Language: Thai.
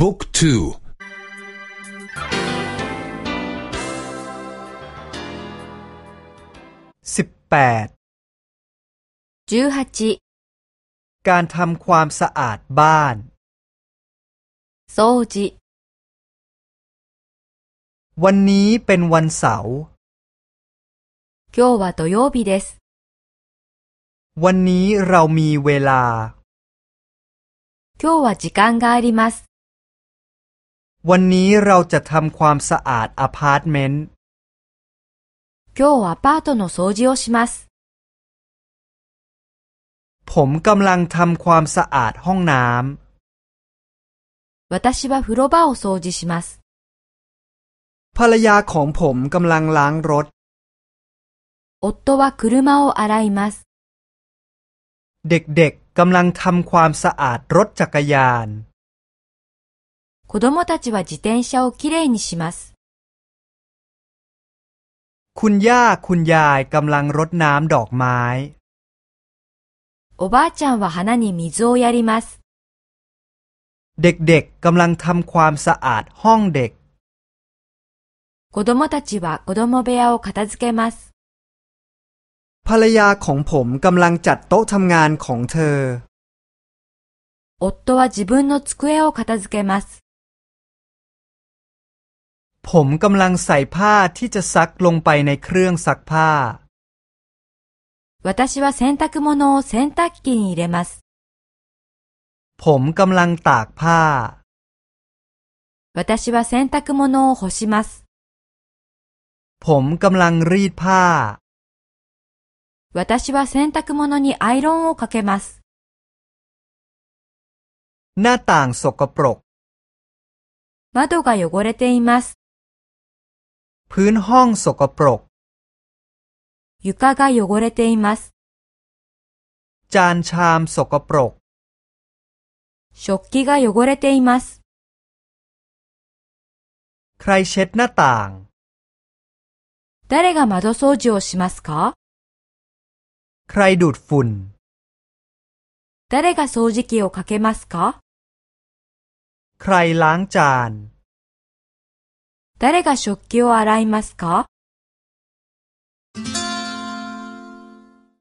บุ๊กทูสิบแปดการทำความสะอาดบ้าน掃除วันนี้เป็นวันเสาร์今日は土曜日ですวันนี้เรามีเวลา今日は時間があります วันนี้เราจะทำความสะอาดอพาร์ตเมนต์今日アパートの掃除をしますผมกำลังทำความสะอาดห้องน้ำ私は風呂場を掃除しますภรรยาของผมกำลังล้างรถ夫は車を洗いますเด็กๆกำลังทำความสะอาดรถจักรยาน 子供たちは自転車をきれいにしますคุณย่าคุณยายกำลังรดน้ำดอกไม้おばあちゃんは花に水をやりますเด็กๆกำลังทำความสะอาดห้องเด็ก子供たちは子供部屋を片付けますภรรยาของผมกำลังจัดโต๊ะทำงานของเธอ夫は自分の机を片付けます ผมกำลังใส่ผ้าที่จะซักลงไปในเครื่องซักผ้า私は洗濯物を洗濯機に入れますผมกำลังตากผ้า私は洗濯物を干しますผมกำลังรีดผ้า私は洗濯物にアイロンをかけます。หน้าต่างสกปรก窓が汚れています。 พื้นห้องสกปรก床が汚れています。จานชามสกปรก食器が汚れています。ใครเช็ดหน้าต่าง誰が窓掃除をしますかใครดูดฝุ่น誰が掃除機をかけますかใครล้างจาน 誰が食器を洗いますか？